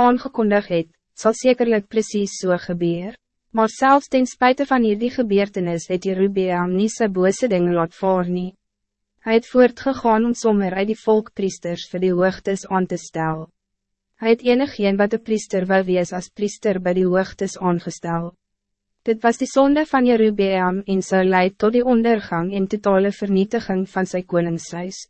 aangekondig het, zal zekerlijk precies zo so gebeur. Maar zelfs ten spijte van hierdie gebeurtenis het Jerubeam nie sy bose ding laat vaar nie. Hy het voortgegaan om sommer uit die volkpriesters vir die hoogtes aan te stel. Hy het enig een wat de priester wil wees als priester bij die hoogtes aangestel. Dit was die zonde van Jerubeam en sy leid tot die ondergang en totale vernietiging van zijn koningshuis.